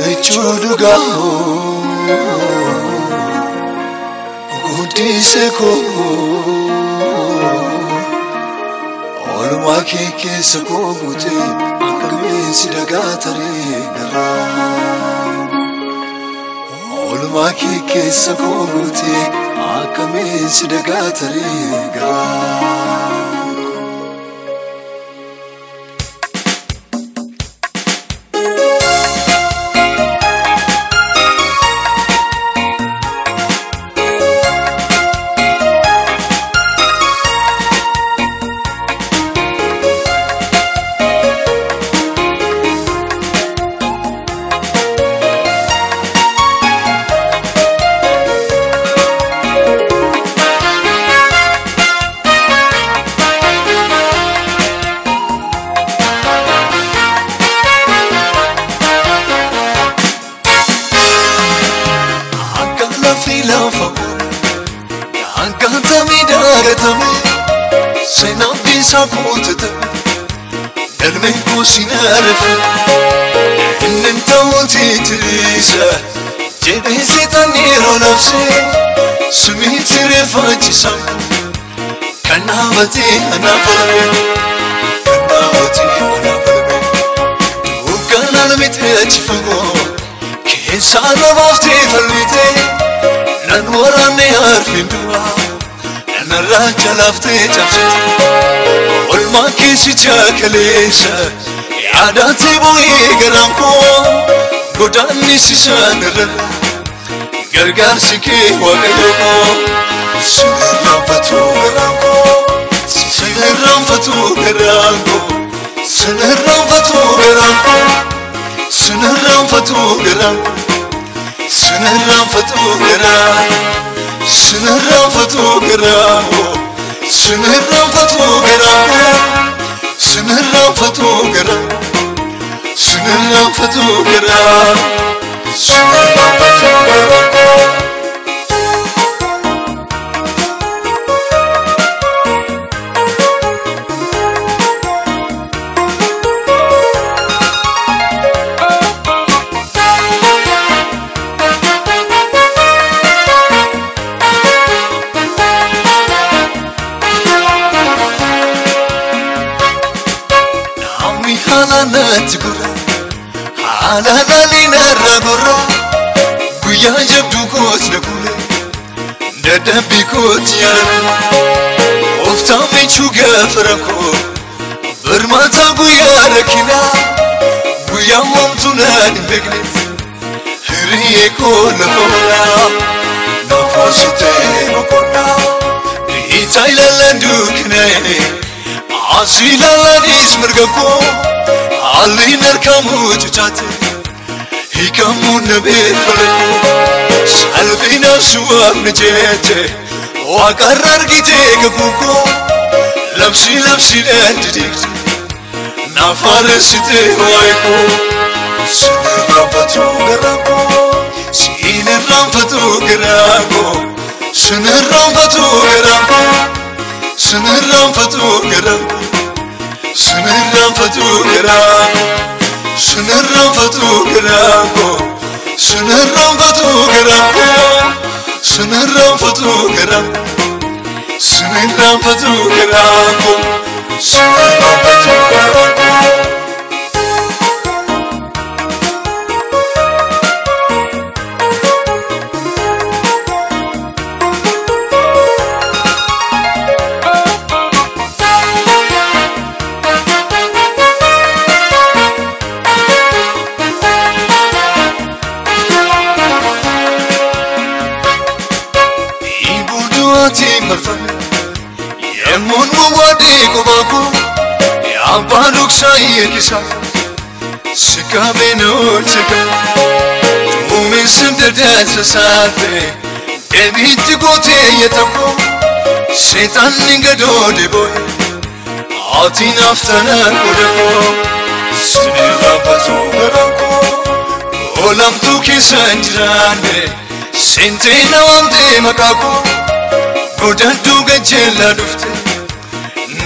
mechuu dhugaa guddise koo oolmaa kee keessa koo buutee akka bineensi dhagaa taree garaa oolmaa kee keessa koo buutee akka bineensi dhagaa taree garaa. سافوتت المنكوس نعرف إن أنت وتي تريسة جدهزي تنيرو نفسي سمي ترفع جسم كنابتي أنا قلبي كنابتي أنا قلبي توقع للمتي أجفقو كيسان ربافتي فلمتي لن وراني أعرف دوار الراجة لافتي جمشي قل ما كيش جاك ليشا عاداتي بوي قرانكو قداني ششان الرب قرقار شكي وقلوكو شمران فتو قرانكو شمران فتو قرانكو شمران فتو قرانكو شمران فتو قرانكو شمران فتو قرانكو سنهرفت وقرامو سنهرفت وقرامو سنهرفت وقرامو سنهرفت وقرامو سنهرفت وقرامو halanat gura halalina rabura guya jabdu kot nakule dadabi kot yar oftam içuga farako Irmata guya rakina guya mamtunan begnet hürriye kolakona Nafosite makona Itaylalan dükneyni Azilalan İzmir gakon Aliiner kamuu cucaate hiikamuu nabee tole salphina suwamni jeete waaqarra argitee gaguugoo labsii labsiidhaan didikte naafaareessitee waayikoo siin irraanfatuu garaagoo siin irraanfatuu garaagoo siin irraanfatuu garaagoo siin irraanfatuu garaagoo. ስምህራን ፈቱ ገራ ስምህራን ፈቱ ገራ ስምህራን ፈቱ ገራ ስምህራን ፈቱ ገራ ስምህራን ፈቱ ገራ ስምህራን ፈቱ Emmoon wawaadee qubaku Abbaan dhugsaa yeekisa Sikabee noolchika Tuumeessin dadaasa saafee Deebiitti gootee yetakko Seexanni gadoo diboo Haatiin aftanaa godhakoo Sinee raabbatuu godhakoo Olamtuu keessa hin jiraanne Seentee na waamtee maqaakoo Godhadhuu gajeellaa dhuftee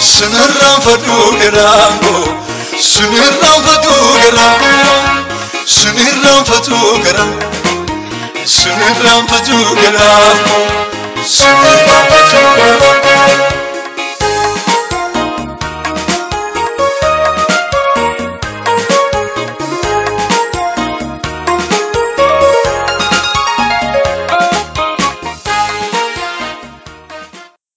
سنران فدو قرامو سنران فدو قرامو سنران فدو قرامو سنران